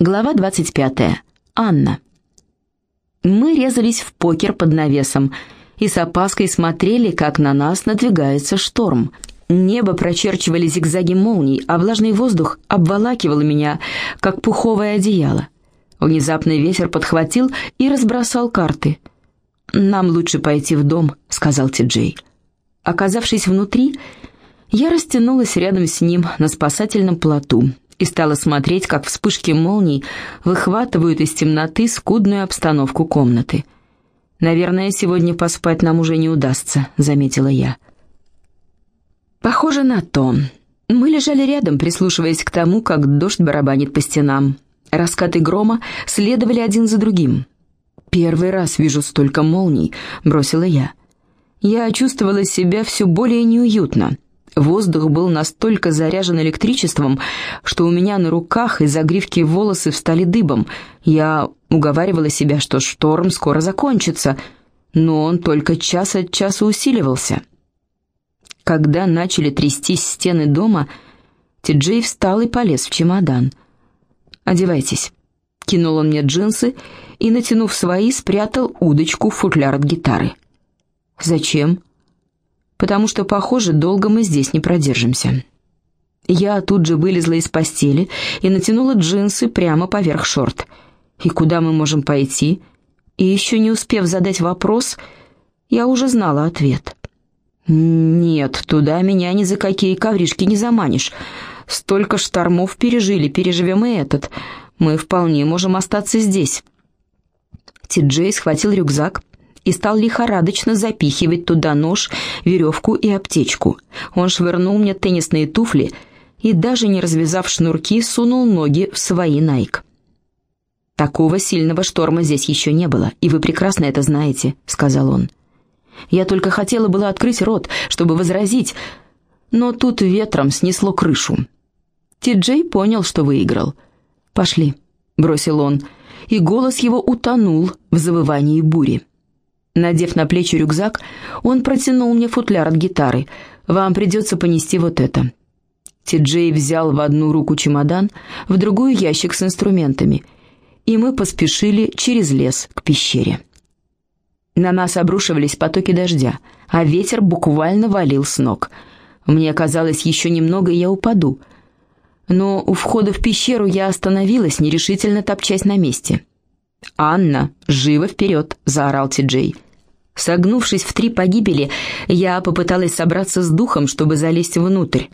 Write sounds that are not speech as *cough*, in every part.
Глава 25. Анна. Мы резались в покер под навесом и с опаской смотрели, как на нас надвигается шторм. Небо прочерчивали зигзаги молний, а влажный воздух обволакивал меня, как пуховое одеяло. Внезапный ветер подхватил и разбросал карты. «Нам лучше пойти в дом», — сказал Ти-Джей. Оказавшись внутри, я растянулась рядом с ним на спасательном плоту и стала смотреть, как вспышки молний выхватывают из темноты скудную обстановку комнаты. «Наверное, сегодня поспать нам уже не удастся», — заметила я. «Похоже на то. Мы лежали рядом, прислушиваясь к тому, как дождь барабанит по стенам. Раскаты грома следовали один за другим. «Первый раз вижу столько молний», — бросила я. Я чувствовала себя все более неуютно. Воздух был настолько заряжен электричеством, что у меня на руках и загривки волосы встали дыбом. Я уговаривала себя, что шторм скоро закончится, но он только час от часа усиливался. Когда начали трястись стены дома, Ти-Джей встал и полез в чемодан. «Одевайтесь». Кинул он мне джинсы и, натянув свои, спрятал удочку в футляр от гитары. «Зачем?» Потому что, похоже, долго мы здесь не продержимся. Я тут же вылезла из постели и натянула джинсы прямо поверх шорт. И куда мы можем пойти? И еще не успев задать вопрос, я уже знала ответ. «Нет, туда меня ни за какие ковришки не заманишь. Столько штормов пережили, переживем и этот. Мы вполне можем остаться здесь». Ти-Джей схватил рюкзак, и стал лихорадочно запихивать туда нож, веревку и аптечку. Он швырнул мне теннисные туфли и, даже не развязав шнурки, сунул ноги в свои найк. «Такого сильного шторма здесь еще не было, и вы прекрасно это знаете», — сказал он. Я только хотела было открыть рот, чтобы возразить, но тут ветром снесло крышу. Ти-Джей понял, что выиграл. «Пошли», — бросил он, и голос его утонул в завывании бури. Надев на плечи рюкзак, он протянул мне футляр от гитары. «Вам придется понести вот это». Ти-Джей взял в одну руку чемодан, в другую ящик с инструментами, и мы поспешили через лес к пещере. На нас обрушивались потоки дождя, а ветер буквально валил с ног. Мне казалось, еще немного, и я упаду. Но у входа в пещеру я остановилась, нерешительно топчась на месте. «Анна, живо вперед!» — заорал Ти-Джей. Согнувшись в три погибели, я попыталась собраться с духом, чтобы залезть внутрь.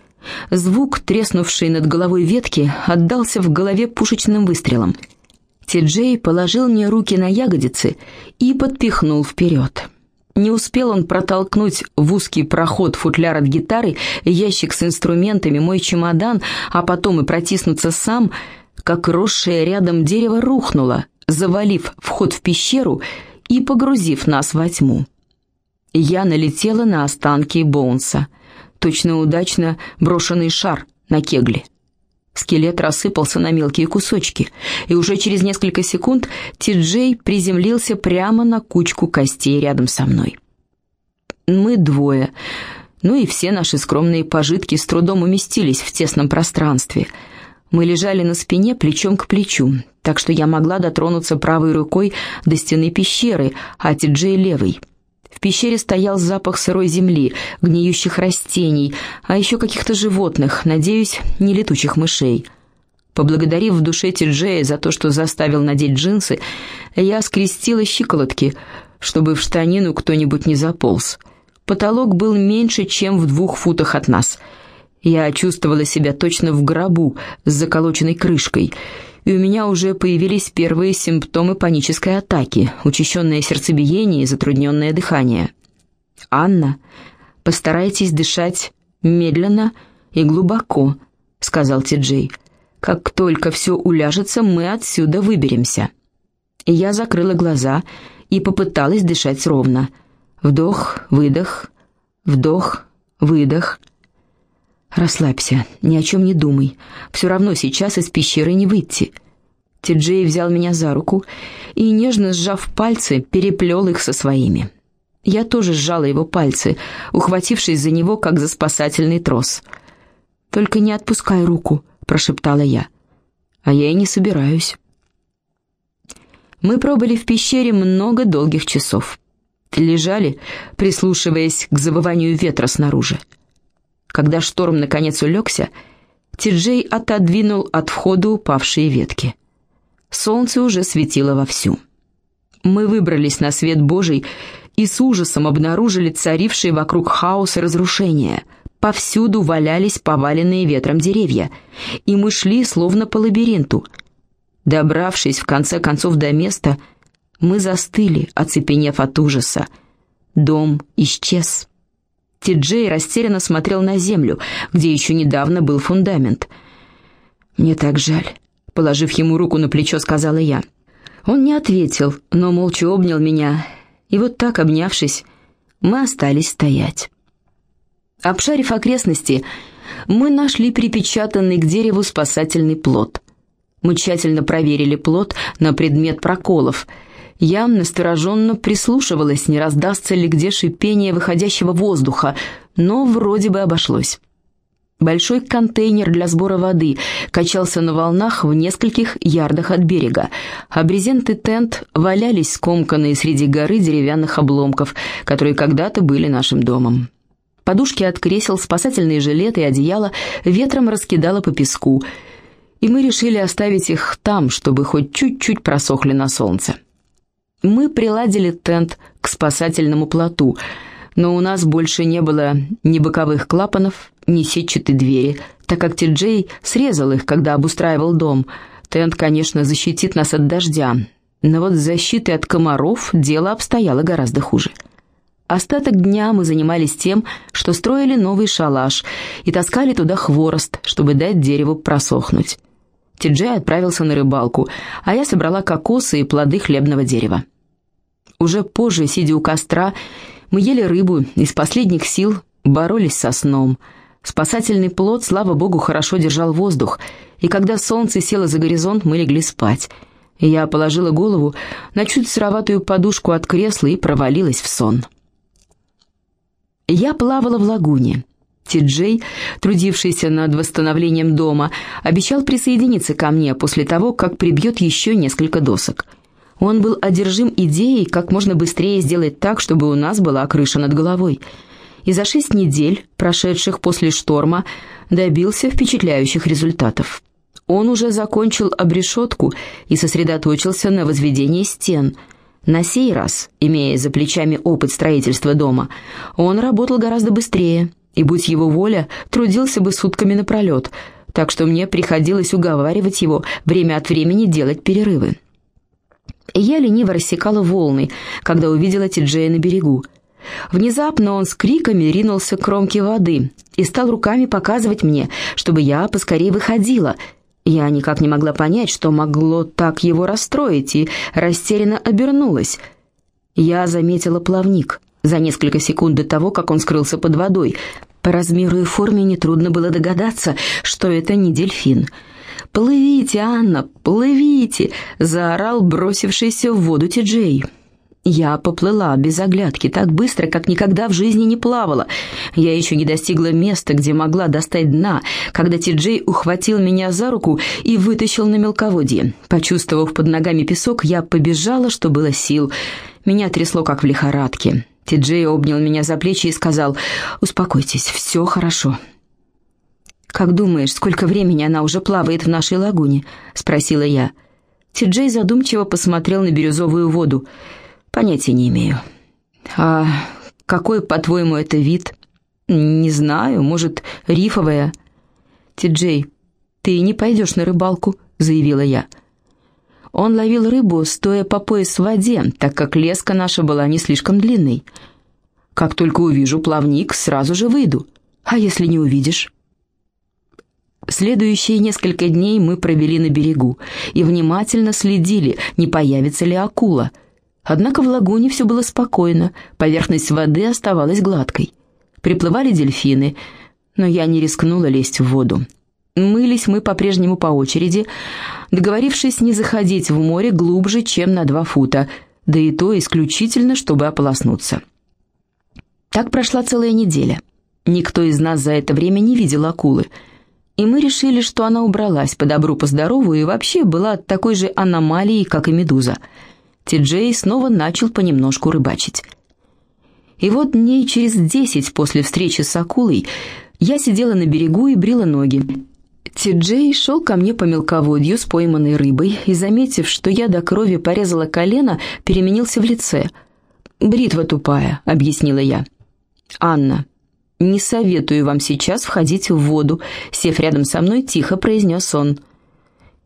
Звук, треснувший над головой ветки, отдался в голове пушечным выстрелом. Ти-Джей положил мне руки на ягодицы и подпихнул вперед. Не успел он протолкнуть в узкий проход футляр от гитары, ящик с инструментами, мой чемодан, а потом и протиснуться сам, как росшее рядом дерево рухнуло, завалив вход в пещеру и погрузив нас во тьму. Я налетела на останки Боунса, точно удачно брошенный шар на кегле. Скелет рассыпался на мелкие кусочки, и уже через несколько секунд Ти-Джей приземлился прямо на кучку костей рядом со мной. Мы двое, ну и все наши скромные пожитки с трудом уместились в тесном пространстве — мы лежали на спине плечом к плечу, так что я могла дотронуться правой рукой до стены пещеры, а Ти-Джей левой. В пещере стоял запах сырой земли, гниющих растений, а еще каких-то животных, надеюсь, не летучих мышей. Поблагодарив в душе Ти-Джея за то, что заставил надеть джинсы, я скрестила щиколотки, чтобы в штанину кто-нибудь не заполз. Потолок был меньше, чем в двух футах от нас — я чувствовала себя точно в гробу с заколоченной крышкой, и у меня уже появились первые симптомы панической атаки, учащенное сердцебиение и затрудненное дыхание. «Анна, постарайтесь дышать медленно и глубоко», — сказал Ти-Джей. «Как только все уляжется, мы отсюда выберемся». Я закрыла глаза и попыталась дышать ровно. Вдох, выдох, вдох, выдох — «Расслабься, ни о чем не думай. Все равно сейчас из пещеры не выйти». Ти-Джей взял меня за руку и, нежно сжав пальцы, переплел их со своими. Я тоже сжала его пальцы, ухватившись за него, как за спасательный трос. «Только не отпускай руку», — прошептала я. А я и не собираюсь. Мы пробыли в пещере много долгих часов. Лежали, прислушиваясь к завыванию ветра снаружи. Когда шторм наконец улегся, Ти-Джей отодвинул от входа упавшие ветки. Солнце уже светило вовсю. Мы выбрались на свет Божий и с ужасом обнаружили царившие вокруг хаос и разрушения. Повсюду валялись поваленные ветром деревья, и мы шли словно по лабиринту. Добравшись в конце концов до места, мы застыли, оцепенев от ужаса. Дом исчез. Ти-Джей растерянно смотрел на землю, где еще недавно был фундамент. «Мне так жаль», — положив ему руку на плечо, сказала я. Он не ответил, но молча обнял меня, и вот так, обнявшись, мы остались стоять. Обшарив окрестности, мы нашли припечатанный к дереву спасательный плод. Мы тщательно проверили плод на предмет проколов. Я настороженно прислушивалась, не раздастся ли где шипение выходящего воздуха, но вроде бы обошлось. Большой контейнер для сбора воды качался на волнах в нескольких ярдах от берега, а брезент и тент валялись скомканные среди горы деревянных обломков, которые когда-то были нашим домом. Подушки от кресел, спасательные жилеты и одеяло ветром раскидало по песку, и мы решили оставить их там, чтобы хоть чуть-чуть просохли на солнце. Мы приладили тент к спасательному плоту — но у нас больше не было ни боковых клапанов, ни сетчатой двери, так как Ти-Джей срезал их, когда обустраивал дом. Тент, конечно, защитит нас от дождя, но вот с защитой от комаров дело обстояло гораздо хуже. Остаток дня мы занимались тем, что строили новый шалаш и таскали туда хворост, чтобы дать дереву просохнуть. Ти-Джей отправился на рыбалку, а я собрала кокосы и плоды хлебного дерева. Уже позже, сидя у костра, мы ели рыбу, из последних сил боролись со сном. Спасательный плод, слава богу, хорошо держал воздух, и когда солнце село за горизонт, мы легли спать. Я положила голову на чуть сыроватую подушку от кресла и провалилась в сон. Я плавала в лагуне. Ти-Джей, трудившийся над восстановлением дома, обещал присоединиться ко мне после того, как прибьет еще несколько досок – он был одержим идеей, как можно быстрее сделать так, чтобы у нас была крыша над головой. И за шесть недель, прошедших после шторма, добился впечатляющих результатов. Он уже закончил обрешетку и сосредоточился на возведении стен. На сей раз, имея за плечами опыт строительства дома, он работал гораздо быстрее, и, будь его воля, трудился бы сутками напролет, так что мне приходилось уговаривать его время от времени делать перерывы. Я лениво рассекала волны, когда увидела Тиджея на берегу. Внезапно он с криками ринулся к кромке воды и стал руками показывать мне, чтобы я поскорее выходила. Я никак не могла понять, что могло так его расстроить, и растерянно обернулась. Я заметила плавник за несколько секунд до того, как он скрылся под водой. По размеру и форме нетрудно было догадаться, что это не дельфин — «Плывите, Анна, плывите!» — заорал бросившийся в воду Ти-Джей. Я поплыла без оглядки так быстро, как никогда в жизни не плавала. Я еще не достигла места, где могла достать дна, когда Ти-Джей ухватил меня за руку и вытащил на мелководье. Почувствовав под ногами песок, я побежала, что было сил. Меня трясло, как в лихорадке. Ти-Джей обнял меня за плечи и сказал, «Успокойтесь, все хорошо, «Как думаешь, сколько времени она уже плавает в нашей лагуне?» — спросила я. Ти-Джей задумчиво посмотрел на бирюзовую воду. «Понятия не имею». «А какой, по-твоему, это вид?» «Не знаю, может, рифовая». «Ти-Джей, ты не пойдешь на рыбалку», — заявила я. Он ловил рыбу, стоя по пояс в воде, так как леска наша была не слишком длинной. «Как только увижу плавник, сразу же выйду. А если не увидишь?» Следующие несколько дней мы провели на берегу и внимательно следили, не появится ли акула. Однако в лагуне все было спокойно, поверхность воды оставалась гладкой. Приплывали дельфины, но я не рискнула лезть в воду. Мылись мы по-прежнему по очереди, договорившись не заходить в море глубже, чем на два фута, да и то исключительно, чтобы ополоснуться. Так прошла целая неделя. Никто из нас за это время не видел акулы — и мы решили, что она убралась по добру, по здорову и вообще была такой же аномалией, как и медуза. Ти-Джей снова начал понемножку рыбачить. И вот дней через десять после встречи с акулой я сидела на берегу и брила ноги. Ти-Джей шел ко мне по мелководью с пойманной рыбой и, заметив, что я до крови порезала колено, переменился в лице. «Бритва тупая», — объяснила я. «Анна, не советую вам сейчас входить в воду», — сев рядом со мной, тихо произнес он.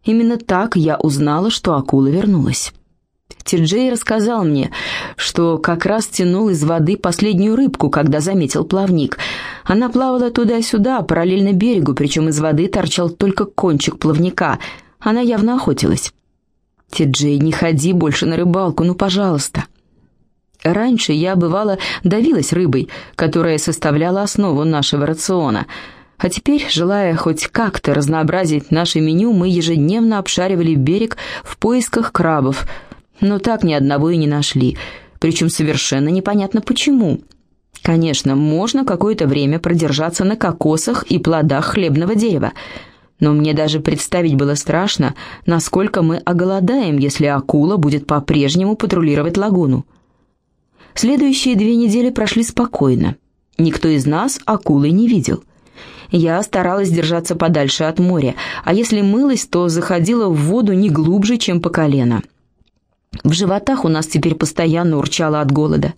Именно так я узнала, что акула вернулась. Тиджей рассказал мне, что как раз тянул из воды последнюю рыбку, когда заметил плавник. Она плавала туда-сюда, параллельно берегу, причем из воды торчал только кончик плавника. Она явно охотилась. «Тиджей, не ходи больше на рыбалку, ну, пожалуйста». Раньше я, бывало, давилась рыбой, которая составляла основу нашего рациона. А теперь, желая хоть как-то разнообразить наше меню, мы ежедневно обшаривали берег в поисках крабов, но так ни одного и не нашли, причем совершенно непонятно почему. Конечно, можно какое-то время продержаться на кокосах и плодах хлебного дерева, но мне даже представить было страшно, насколько мы оголодаем, если акула будет по-прежнему патрулировать лагуну. Следующие две недели прошли спокойно. Никто из нас акулы не видел. Я старалась держаться подальше от моря, а если мылась, то заходила в воду не глубже, чем по колено. В животах у нас теперь постоянно урчало от голода.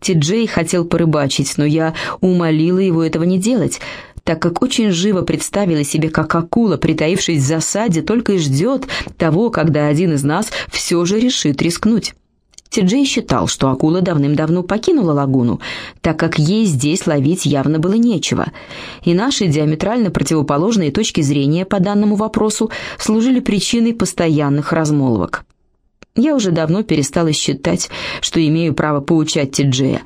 Ти-Джей хотел порыбачить, но я умолила его этого не делать, так как очень живо представила себе, как акула, притаившись в засаде, только и ждет того, когда один из нас все же решит рискнуть. Ти-Джей считал, что акула давным-давно покинула лагуну, так как ей здесь ловить явно было нечего, и наши диаметрально противоположные точки зрения по данному вопросу служили причиной постоянных размолвок. Я уже давно перестала считать, что имею право поучать Ти-Джея.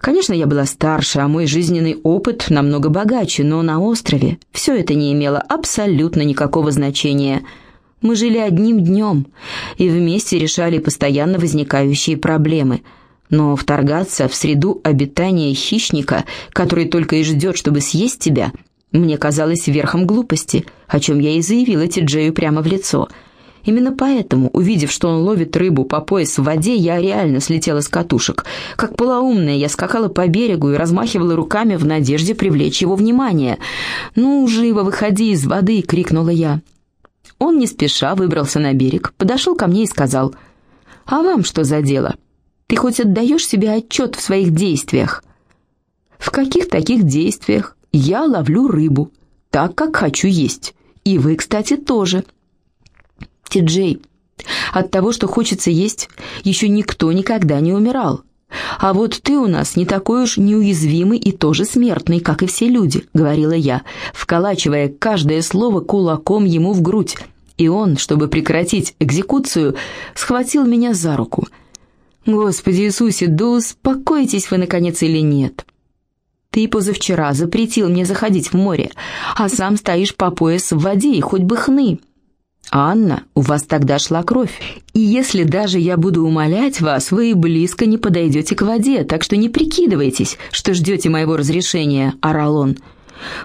Конечно, я была старше, а мой жизненный опыт намного богаче, но на острове все это не имело абсолютно никакого значения – мы жили одним днем и вместе решали постоянно возникающие проблемы. Но вторгаться в среду обитания хищника, который только и ждет, чтобы съесть тебя, мне казалось верхом глупости, о чем я и заявила Тиджею прямо в лицо. Именно поэтому, увидев, что он ловит рыбу по пояс в воде, я реально слетела с катушек. Как полоумная, я скакала по берегу и размахивала руками в надежде привлечь его внимание. «Ну, живо, выходи из воды!» — крикнула я. Он не спеша выбрался на берег, подошел ко мне и сказал, «А вам что за дело? Ты хоть отдаешь себе отчет в своих действиях?» «В каких таких действиях? Я ловлю рыбу, так, как хочу есть. И вы, кстати, тоже». «Ти-Джей, от того, что хочется есть, еще никто никогда не умирал. А вот ты у нас не такой уж неуязвимый и тоже смертный, как и все люди», — говорила я, вколачивая каждое слово кулаком ему в грудь, и он, чтобы прекратить экзекуцию, схватил меня за руку. «Господи Иисусе, да успокойтесь вы, наконец, или нет?» «Ты позавчера запретил мне заходить в море, а сам стоишь по пояс в воде и хоть бы хны». «Анна, у вас тогда шла кровь, и если даже я буду умолять вас, вы близко не подойдете к воде, так что не прикидывайтесь, что ждете моего разрешения», — орал он.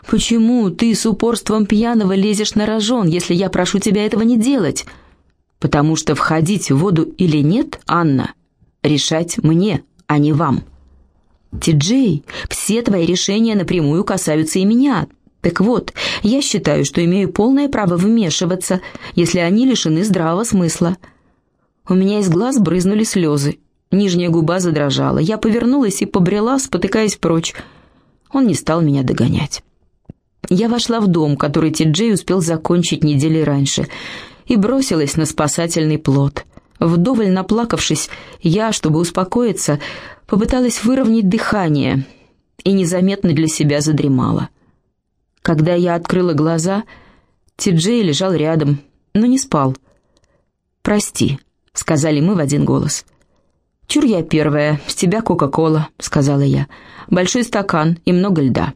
«Почему ты с упорством пьяного лезешь на рожон, если я прошу тебя этого не делать?» «Потому что входить в воду или нет, Анна, решать мне, а не вам». «Ти-Джей, все твои решения напрямую касаются и меня. Так вот, я считаю, что имею полное право вмешиваться, если они лишены здравого смысла». У меня из глаз брызнули слезы. Нижняя губа задрожала. Я повернулась и побрела, спотыкаясь прочь. Он не стал меня догонять. Я вошла в дом, который Ти-Джей успел закончить недели раньше, и бросилась на спасательный плот. Вдоволь наплакавшись, я, чтобы успокоиться, попыталась выровнять дыхание и незаметно для себя задремала. Когда я открыла глаза, Ти-Джей лежал рядом, но не спал. «Прости», — сказали мы в один голос. «Чур я первая, с тебя Кока-Кола», — сказала я. «Большой стакан и много льда».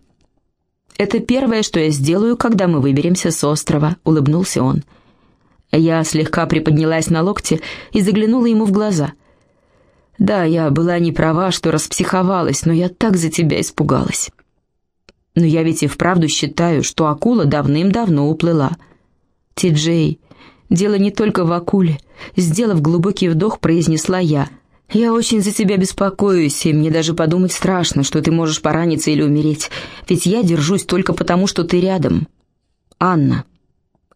«Это первое, что я сделаю, когда мы выберемся с острова», — улыбнулся он. Я слегка приподнялась на локте и заглянула ему в глаза. «Да, я была не права, что распсиховалась, но я так за тебя испугалась». Но я ведь и вправду считаю, что акула давным-давно уплыла. Ти-Джей, дело не только в акуле. Сделав глубокий вдох, произнесла я. Я очень за тебя беспокоюсь, и мне даже подумать страшно, что ты можешь пораниться или умереть. Ведь я держусь только потому, что ты рядом. Анна,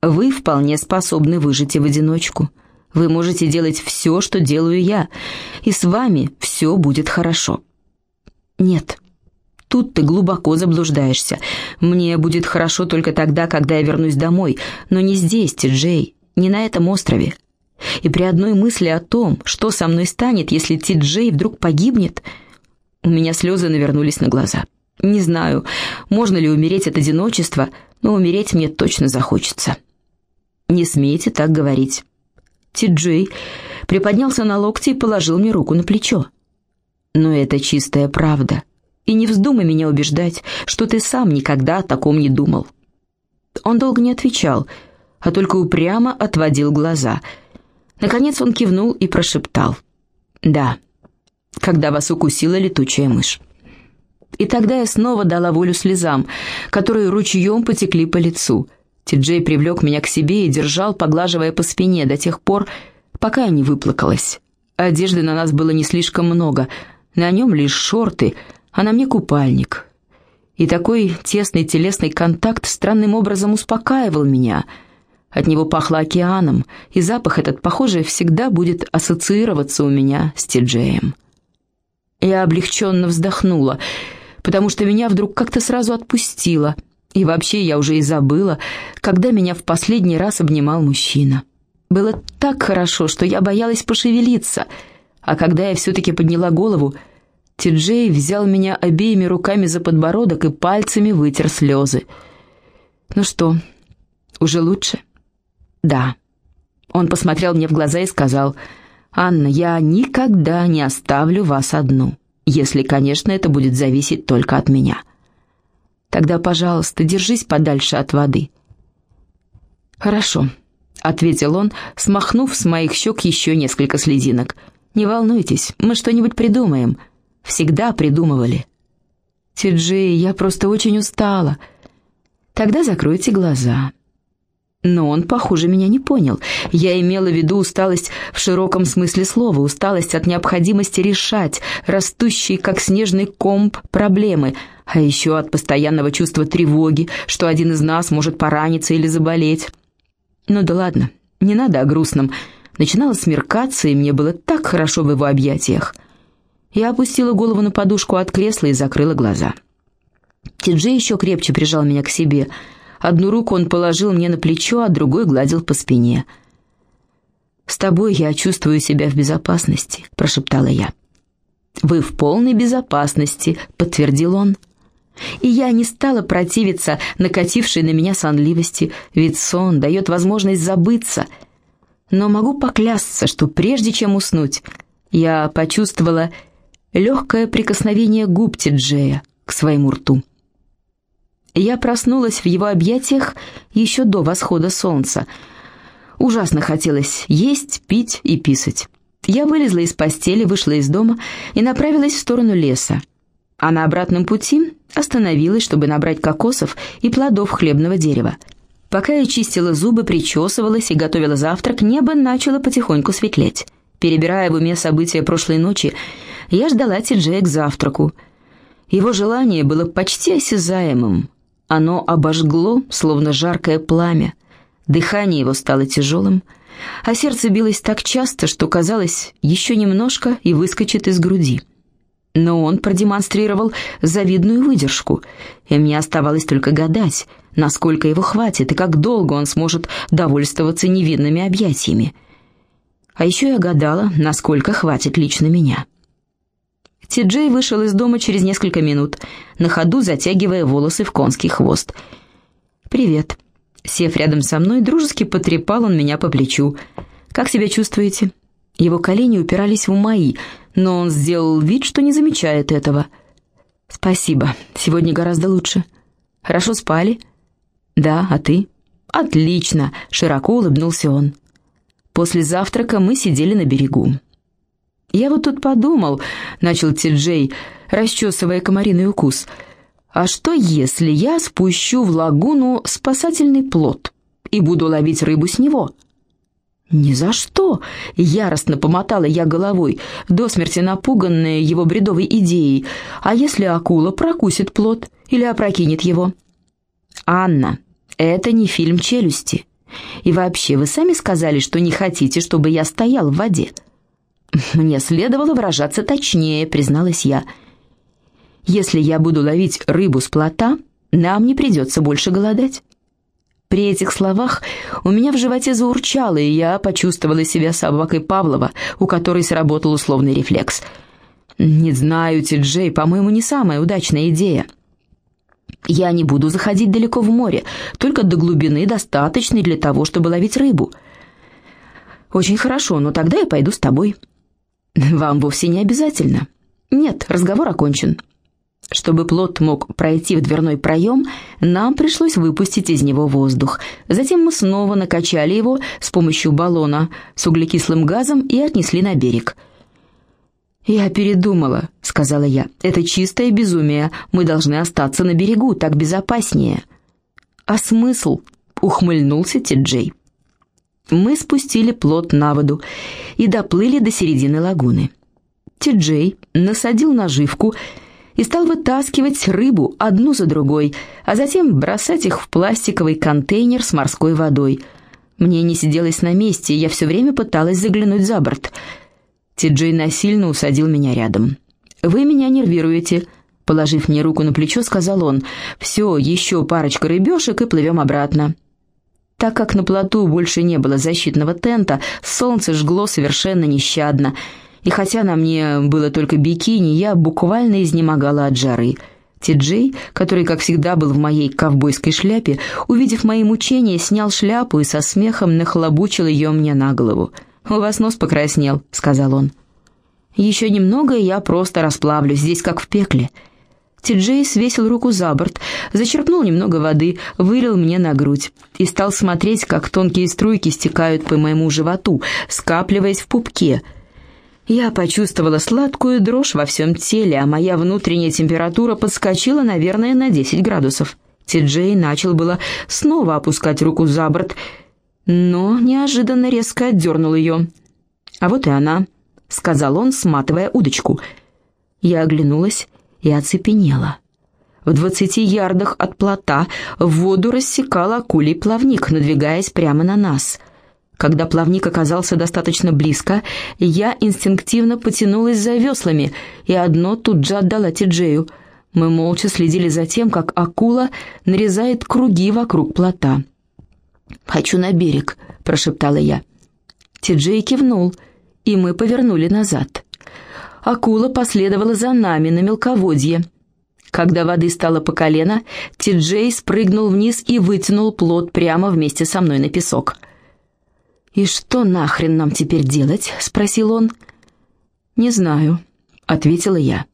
вы вполне способны выжить и в одиночку. Вы можете делать все, что делаю я, и с вами все будет хорошо. Нет, тут ты глубоко заблуждаешься. Мне будет хорошо только тогда, когда я вернусь домой, но не здесь, Ти-Джей, не на этом острове. И при одной мысли о том, что со мной станет, если Ти-Джей вдруг погибнет, у меня слезы навернулись на глаза. Не знаю, можно ли умереть от одиночества, но умереть мне точно захочется. Не смейте так говорить. Ти-Джей приподнялся на локти и положил мне руку на плечо. «Но это чистая правда. И не вздумай меня убеждать, что ты сам никогда о таком не думал». Он долго не отвечал, а только упрямо отводил глаза. Наконец он кивнул и прошептал. «Да, когда вас укусила летучая мышь». И тогда я снова дала волю слезам, которые ручьем потекли по лицу. Ти-Джей привлек меня к себе и держал, поглаживая по спине до тех пор, пока я не выплакалась. Одежды на нас было не слишком много, на нем лишь шорты, а на мне купальник. И такой тесный телесный контакт странным образом успокаивал меня. От него пахло океаном, и запах этот, похоже, всегда будет ассоциироваться у меня с Ти-Джеем. Я облегченно вздохнула, потому что меня вдруг как-то сразу отпустило — и вообще я уже и забыла, когда меня в последний раз обнимал мужчина. Было так хорошо, что я боялась пошевелиться, а когда я все-таки подняла голову, Ти-Джей взял меня обеими руками за подбородок и пальцами вытер слезы. «Ну что, уже лучше?» «Да». Он посмотрел мне в глаза и сказал, «Анна, я никогда не оставлю вас одну, если, конечно, это будет зависеть только от меня». Тогда, пожалуйста, держись подальше от воды». «Хорошо», — ответил он, смахнув с моих щек еще несколько слезинок. «Не волнуйтесь, мы что-нибудь придумаем. Всегда придумывали». «Тиджей, я просто очень устала». «Тогда закройте глаза». Но он, похоже, меня не понял. Я имела в виду усталость в широком смысле слова, усталость от необходимости решать растущие, как снежный комп, проблемы, а еще от постоянного чувства тревоги, что один из нас может пораниться или заболеть. Ну да ладно, не надо о грустном. Начинало смеркаться, и мне было так хорошо в его объятиях. Я опустила голову на подушку от кресла и закрыла глаза. Тиджей еще крепче прижал меня к себе — Одну руку он положил мне на плечо, а другой гладил по спине. «С тобой я чувствую себя в безопасности», — прошептала я. «Вы в полной безопасности», — подтвердил он. И я не стала противиться накатившей на меня сонливости, ведь сон дает возможность забыться. Но могу поклясться, что прежде чем уснуть, я почувствовала легкое прикосновение губ Тиджея к своему рту. Я проснулась в его объятиях еще до восхода солнца. Ужасно хотелось есть, пить и писать. Я вылезла из постели, вышла из дома и направилась в сторону леса. А на обратном пути остановилась, чтобы набрать кокосов и плодов хлебного дерева. Пока я чистила зубы, причесывалась и готовила завтрак, небо начало потихоньку светлеть. Перебирая в уме события прошлой ночи, я ждала Тиджея к завтраку. Его желание было почти осязаемым, оно обожгло, словно жаркое пламя. Дыхание его стало тяжелым, а сердце билось так часто, что казалось, еще немножко и выскочит из груди. Но он продемонстрировал завидную выдержку, и мне оставалось только гадать, насколько его хватит и как долго он сможет довольствоваться невинными объятиями. А еще я гадала, насколько хватит лично меня. Ти-Джей вышел из дома через несколько минут, на ходу затягивая волосы в конский хвост. «Привет». Сев рядом со мной, дружески потрепал он меня по плечу. «Как себя чувствуете?» Его колени упирались в мои, но он сделал вид, что не замечает этого. «Спасибо, сегодня гораздо лучше. Хорошо спали?» «Да, а ты?» «Отлично!» — широко улыбнулся он. После завтрака мы сидели на берегу. «Я вот тут подумал», — начал Ти-Джей, расчесывая комариный укус. «А что, если я спущу в лагуну спасательный плот и буду ловить рыбу с него?» «Ни за что!» — яростно помотала я головой, до смерти напуганная его бредовой идеей. «А если акула прокусит плот или опрокинет его?» «Анна, это не фильм «Челюсти». И вообще, вы сами сказали, что не хотите, чтобы я стоял в воде». «Мне следовало выражаться точнее», — призналась я. «Если я буду ловить рыбу с плота, нам не придется больше голодать». При этих словах у меня в животе заурчало, и я почувствовала себя собакой Павлова, у которой сработал условный рефлекс. «Не знаю, Ти-Джей, по-моему, не самая удачная идея». «Я не буду заходить далеко в море, только до глубины, достаточной для того, чтобы ловить рыбу». «Очень хорошо, но тогда я пойду с тобой». *laughs* «Вам вовсе не обязательно». «Нет, разговор окончен». Чтобы плот мог пройти в дверной проем, нам пришлось выпустить из него воздух. Затем мы снова накачали его с помощью баллона с углекислым газом и отнесли на берег. «Я передумала», — сказала я. «Это чистое безумие. Мы должны остаться на берегу, так безопаснее». «А смысл?» — ухмыльнулся Ти-Джей. Мы спустили плот на воду и доплыли до середины лагуны. Ти-Джей насадил наживку и стал вытаскивать рыбу одну за другой, а затем бросать их в пластиковый контейнер с морской водой. Мне не сиделось на месте, я все время пыталась заглянуть за борт. Ти-Джей насильно усадил меня рядом. «Вы меня нервируете», — положив мне руку на плечо, сказал он. «Все, еще парочка рыбешек и плывем обратно». Так как на плоту больше не было защитного тента, солнце жгло совершенно нещадно, и хотя на мне было только бикини, я буквально изнемогала от жары. Ти-Джей, который, как всегда, был в моей ковбойской шляпе, увидев мои мучения, снял шляпу и со смехом нахлобучил ее мне на голову. «У вас нос покраснел», — сказал он. «Еще немного, и я просто расплавлюсь здесь, как в пекле». Ти-Джей свесил руку за борт, зачерпнул немного воды, вылил мне на грудь и стал смотреть, как тонкие струйки стекают по моему животу, скапливаясь в пупке. Я почувствовала сладкую дрожь во всем теле, а моя внутренняя температура подскочила, наверное, на 10 градусов. Ти-Джей начал было снова опускать руку за борт, но неожиданно резко отдернул ее. «А вот и она», — сказал он, сматывая удочку. Я оглянулась и оцепенела. В двадцати ярдах от плота в воду рассекал акулий плавник, надвигаясь прямо на нас. Когда плавник оказался достаточно близко, я инстинктивно потянулась за веслами, и одно тут же отдала Тиджею. Мы молча следили за тем, как акула нарезает круги вокруг плота. «Хочу на берег», — прошептала я. Тиджей кивнул, и мы повернули назад. Акула последовала за нами на мелководье. Когда воды стало по колено, Ти-Джей спрыгнул вниз и вытянул плод прямо вместе со мной на песок. «И что нахрен нам теперь делать?» — спросил он. «Не знаю», — ответила я.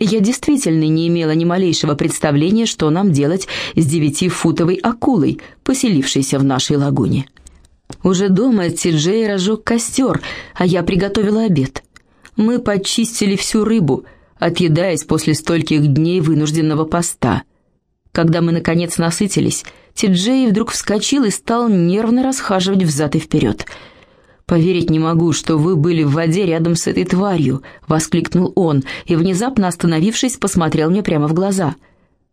Я действительно не имела ни малейшего представления, что нам делать с девятифутовой акулой, поселившейся в нашей лагуне. Уже дома Ти-Джей разжег костер, а я приготовила обед. Мы почистили всю рыбу, отъедаясь после стольких дней вынужденного поста. Когда мы, наконец, насытились, Ти-Джей вдруг вскочил и стал нервно расхаживать взад и вперед. «Поверить не могу, что вы были в воде рядом с этой тварью», — воскликнул он, и, внезапно остановившись, посмотрел мне прямо в глаза.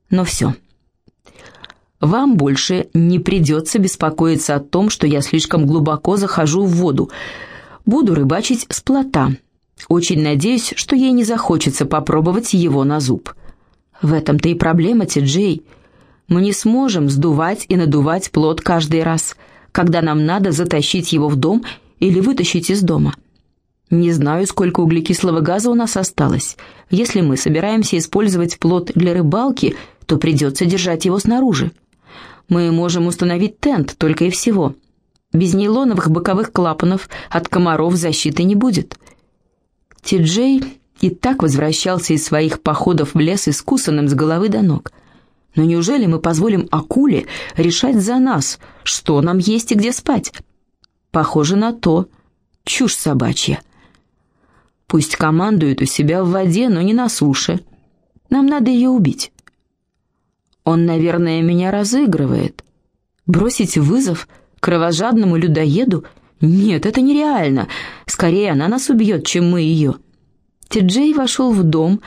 «Но все. Вам больше не придется беспокоиться о том, что я слишком глубоко захожу в воду. Буду рыбачить с плота, очень надеюсь, что ей не захочется попробовать его на зуб. В этом-то и проблема, Ти-Джей. Мы не сможем сдувать и надувать плод каждый раз, когда нам надо затащить его в дом или вытащить из дома. Не знаю, сколько углекислого газа у нас осталось. Если мы собираемся использовать плод для рыбалки, то придется держать его снаружи. Мы можем установить тент только и всего. Без нейлоновых боковых клапанов от комаров защиты не будет. Ти-Джей и так возвращался из своих походов в лес искусанным с головы до ног. Но неужели мы позволим акуле решать за нас, что нам есть и где спать? Похоже на то. Чушь собачья. Пусть командует у себя в воде, но не на суше. Нам надо ее убить. Он, наверное, меня разыгрывает. Бросить вызов кровожадному людоеду? Нет, это нереально. Скорее, она нас убьет, чем мы ее. Ти-Джей вошел в дом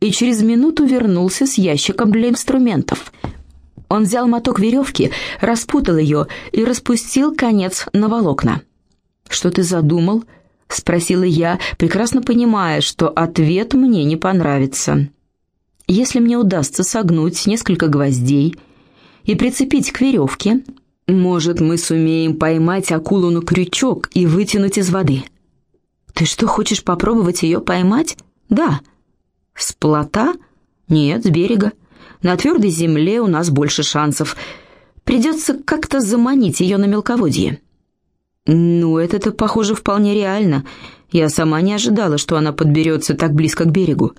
и через минуту вернулся с ящиком для инструментов. Он взял моток веревки, распутал ее и распустил конец на волокна. «Что ты задумал?» — спросила я, прекрасно понимая, что ответ мне не понравится. «Если мне удастся согнуть несколько гвоздей и прицепить к веревке, может, мы сумеем поймать акулу на крючок и вытянуть из воды». «Ты что, хочешь попробовать ее поймать?» «Да». «С плота?» «Нет, с берега. На твердой земле у нас больше шансов. Придется как-то заманить ее на мелководье». «Ну, это-то, похоже, вполне реально. Я сама не ожидала, что она подберется так близко к берегу».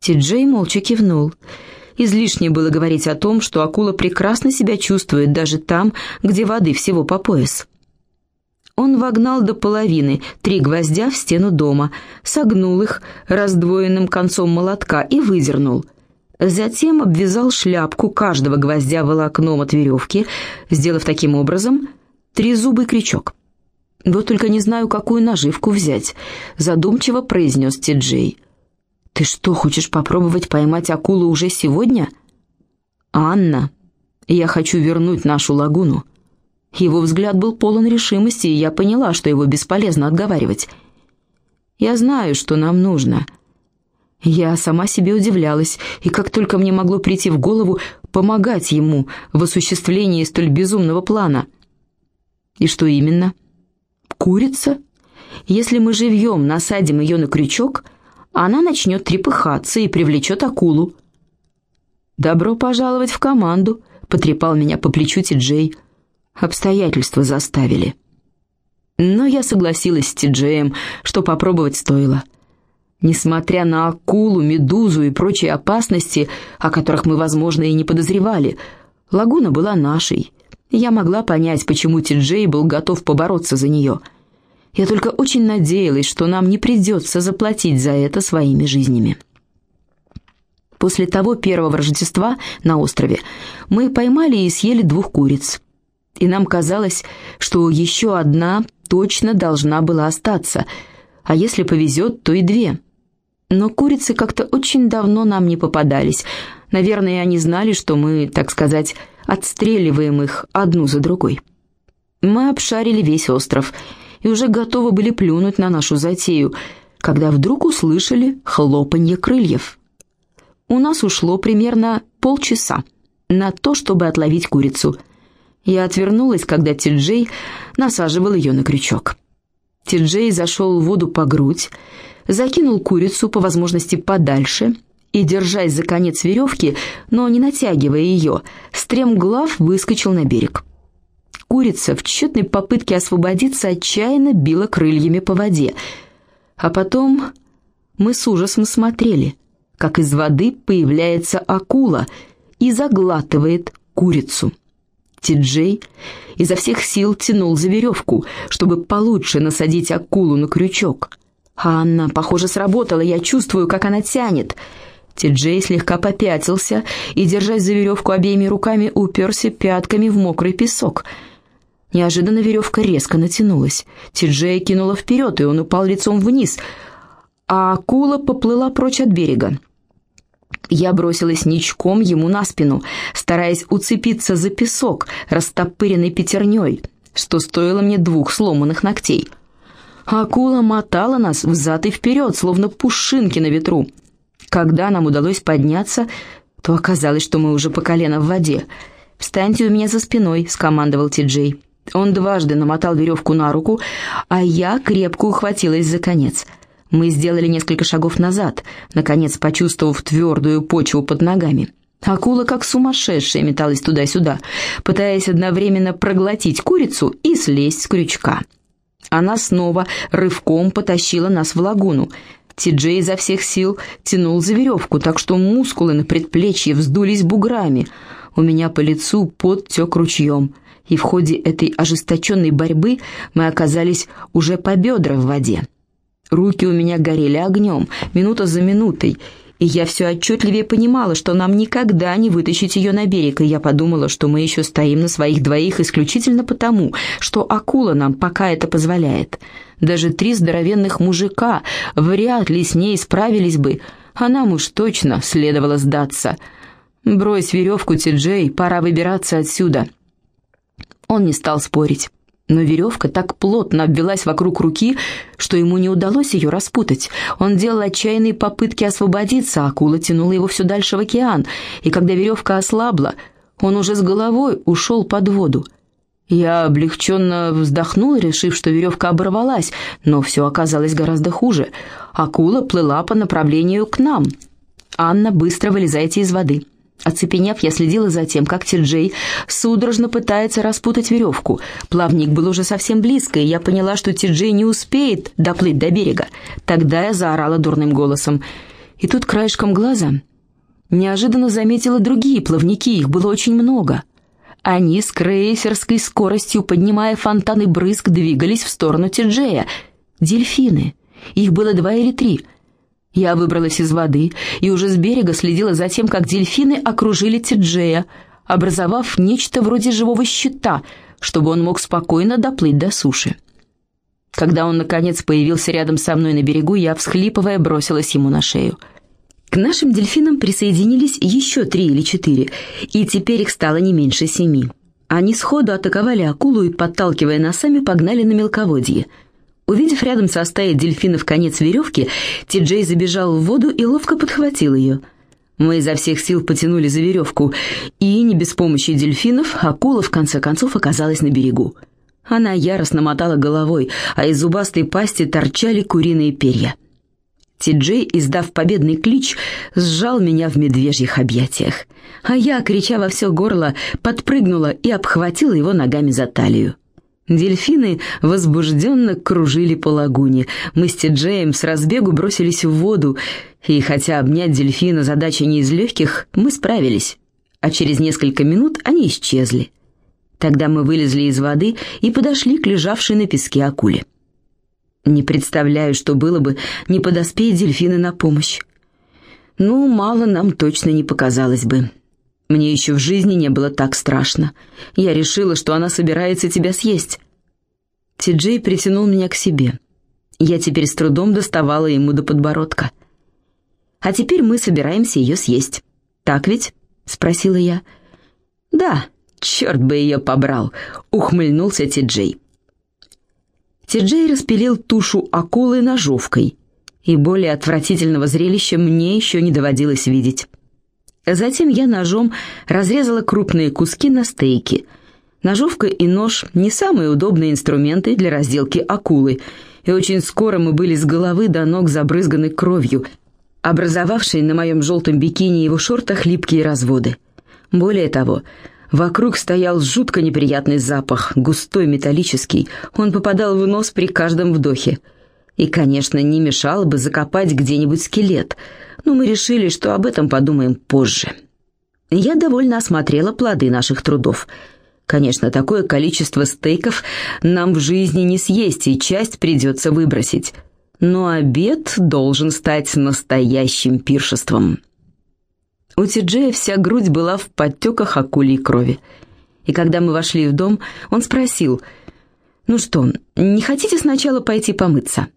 Ти-Джей молча кивнул. Излишне было говорить о том, что акула прекрасно себя чувствует даже там, где воды всего по пояс. Он вогнал до половины три гвоздя в стену дома, согнул их раздвоенным концом молотка и выдернул. Затем обвязал шляпку каждого гвоздя волокном от веревки, сделав таким образом трезубый крючок. «Вот только не знаю, какую наживку взять», — задумчиво произнес Ти-Джей. «Ты что, хочешь попробовать поймать акулу уже сегодня?» «Анна, я хочу вернуть нашу лагуну». Его взгляд был полон решимости, и я поняла, что его бесполезно отговаривать. «Я знаю, что нам нужно». Я сама себе удивлялась, и как только мне могло прийти в голову помогать ему в осуществлении столь безумного плана. И что именно? Курица? Если мы живьем насадим ее на крючок, она начнет трепыхаться и привлечет акулу. «Добро пожаловать в команду», — потрепал меня по плечу Ти-Джей. Обстоятельства заставили. Но я согласилась с Ти-Джеем, что попробовать стоило. Несмотря на акулу, медузу и прочие опасности, о которых мы, возможно, и не подозревали, лагуна была нашей. Я могла понять, почему Ти-Джей был готов побороться за нее. Я только очень надеялась, что нам не придется заплатить за это своими жизнями. После того первого Рождества на острове мы поймали и съели двух куриц и нам казалось, что еще одна точно должна была остаться, а если повезет, то и две. Но курицы как-то очень давно нам не попадались. Наверное, они знали, что мы, так сказать, отстреливаем их одну за другой. Мы обшарили весь остров и уже готовы были плюнуть на нашу затею, когда вдруг услышали хлопанье крыльев. У нас ушло примерно полчаса на то, чтобы отловить курицу – я отвернулась, когда Ти-Джей насаживал ее на крючок. Ти-Джей зашел в воду по грудь, закинул курицу по возможности подальше и, держась за конец веревки, но не натягивая ее, стремглав выскочил на берег. Курица в тщетной попытке освободиться отчаянно била крыльями по воде. А потом мы с ужасом смотрели, как из воды появляется акула и заглатывает курицу. Ти-Джей изо всех сил тянул за веревку, чтобы получше насадить акулу на крючок. А она, похоже, сработала, я чувствую, как она тянет. Ти-Джей слегка попятился и, держась за веревку обеими руками, уперся пятками в мокрый песок. Неожиданно веревка резко натянулась. Ти-Джей кинула вперед, и он упал лицом вниз, а акула поплыла прочь от берега. Я бросилась ничком ему на спину, стараясь уцепиться за песок, растопыренный пятерней, что стоило мне двух сломанных ногтей. Акула мотала нас взад и вперед, словно пушинки на ветру. Когда нам удалось подняться, то оказалось, что мы уже по колено в воде. «Встаньте у меня за спиной», — скомандовал Ти-Джей. Он дважды намотал веревку на руку, а я крепко ухватилась за конец — мы сделали несколько шагов назад, наконец почувствовав твердую почву под ногами. Акула, как сумасшедшая, металась туда-сюда, пытаясь одновременно проглотить курицу и слезть с крючка. Она снова рывком потащила нас в лагуну. Ти-Джей изо всех сил тянул за веревку, так что мускулы на предплечье вздулись буграми. У меня по лицу пот тек ручьем, и в ходе этой ожесточенной борьбы мы оказались уже по бедра в воде. Руки у меня горели огнем, минута за минутой, И я все отчетливее понимала, что нам никогда не вытащить ее на берег, и я подумала, что мы еще стоим на своих двоих исключительно потому, что акула нам пока это позволяет. Даже три здоровенных мужика вряд ли с ней справились бы, а нам уж точно следовало сдаться. «Брось веревку, Ти-Джей, пора выбираться отсюда». Он не стал спорить но веревка так плотно обвелась вокруг руки, что ему не удалось ее распутать. Он делал отчаянные попытки освободиться, а акула тянула его все дальше в океан, и когда веревка ослабла, он уже с головой ушел под воду. Я облегченно вздохнул, решив, что веревка оборвалась, но все оказалось гораздо хуже. Акула плыла по направлению к нам. «Анна, быстро вылезайте из воды». Оцепенев, я следила за тем, как Ти-Джей судорожно пытается распутать веревку. Плавник был уже совсем близко, и я поняла, что Ти-Джей не успеет доплыть до берега. Тогда я заорала дурным голосом. И тут краешком глаза неожиданно заметила другие плавники, их было очень много. Они с крейсерской скоростью, поднимая фонтаны брызг, двигались в сторону Ти-Джея. Дельфины. Их было два или три — я выбралась из воды и уже с берега следила за тем, как дельфины окружили Тиджея, образовав нечто вроде живого щита, чтобы он мог спокойно доплыть до суши. Когда он, наконец, появился рядом со мной на берегу, я, всхлипывая, бросилась ему на шею. К нашим дельфинам присоединились еще три или четыре, и теперь их стало не меньше семи. Они сходу атаковали акулу и, подталкивая носами, погнали на мелководье — Увидев рядом со стаей дельфинов конец веревки, Ти-Джей забежал в воду и ловко подхватил ее. Мы изо всех сил потянули за веревку, и не без помощи дельфинов акула в конце концов оказалась на берегу. Она яростно мотала головой, а из зубастой пасти торчали куриные перья. Ти-Джей, издав победный клич, сжал меня в медвежьих объятиях, а я, крича во все горло, подпрыгнула и обхватила его ногами за талию. Дельфины возбужденно кружили по лагуне. Мы с Ти-Джеем с разбегу бросились в воду, и хотя обнять дельфина задача не из легких, мы справились. А через несколько минут они исчезли. Тогда мы вылезли из воды и подошли к лежавшей на песке акуле. Не представляю, что было бы, не подоспеет дельфины на помощь. Ну, мало нам точно не показалось бы. Мне еще в жизни не было так страшно. Я решила, что она собирается тебя съесть. Ти-Джей притянул меня к себе. Я теперь с трудом доставала ему до подбородка. «А теперь мы собираемся ее съесть. Так ведь?» — спросила я. «Да, черт бы ее побрал!» — ухмыльнулся Ти-Джей. Распилил тушу акулы ножовкой, и более отвратительного зрелища мне еще не доводилось видеть. Затем я ножом разрезала крупные куски на стейки. Ножовка и нож – не самые удобные инструменты для разделки акулы, и очень скоро мы были с головы до ног забрызганы кровью, образовавшей на моем желтом бикини и его шортах липкие разводы. Более того, вокруг стоял жутко неприятный запах, густой, металлический, он попадал в нос при каждом вдохе. И, конечно, не мешало бы закопать где-нибудь скелет – но мы решили, что об этом подумаем позже. Я довольно осмотрела плоды наших трудов. Конечно, такое количество стейков нам в жизни не съесть, и часть придется выбросить. Но обед должен стать настоящим пиршеством. У Тиджея вся грудь была в подтеках акулей крови. И когда мы вошли в дом, он спросил, «Ну что, не хотите сначала пойти помыться?»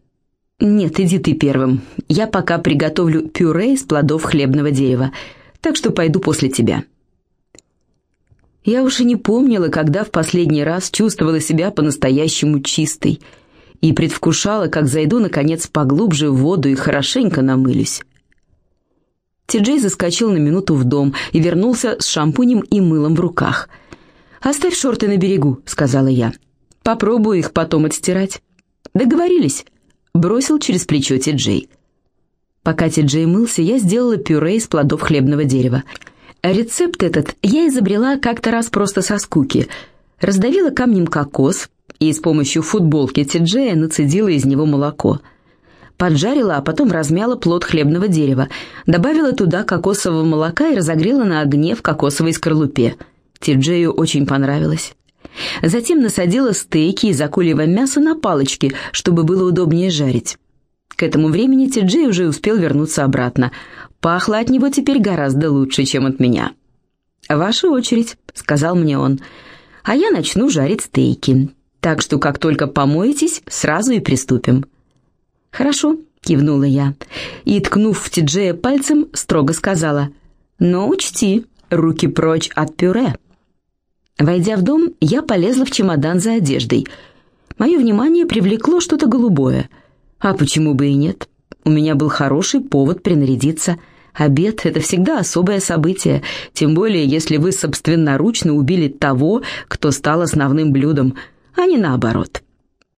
«Нет, иди ты первым. Я пока приготовлю пюре из плодов хлебного дерева, так что пойду после тебя». Я уж и не помнила, когда в последний раз чувствовала себя по-настоящему чистой и предвкушала, как зайду, наконец, поглубже в воду и хорошенько намылюсь. Ти-Джей заскочил на минуту в дом и вернулся с шампунем и мылом в руках. «Оставь шорты на берегу», — сказала я. «Попробую их потом отстирать». «Договорились?» Бросил через плечо Ти-Джей. Пока Ти-Джей мылся, я сделала пюре из плодов хлебного дерева. Рецепт этот я изобрела как-то раз просто со скуки. Раздавила камнем кокос и с помощью футболки Ти-Джея нацедила из него молоко. Поджарила, а потом размяла плод хлебного дерева, добавила туда кокосового молока и разогрела на огне в кокосовой скорлупе. Ти-Джею очень понравилось. Затем насадила стейки из акульего мяса на палочки, чтобы было удобнее жарить. К этому времени Ти-Джей уже успел вернуться обратно. Пахло от него теперь гораздо лучше, чем от меня. «Ваша очередь», — сказал мне он, — «а я начну жарить стейки. Так что, как только помоетесь, сразу и приступим». «Хорошо», — кивнула я, и, ткнув в Ти-Джея пальцем, строго сказала, «Но учти, руки прочь от пюре». Войдя в дом, я полезла в чемодан за одеждой. Мое внимание привлекло что-то голубое. А почему бы и нет? У меня был хороший повод принарядиться. Обед — это всегда особое событие, тем более если вы собственноручно убили того, кто стал основным блюдом, а не наоборот.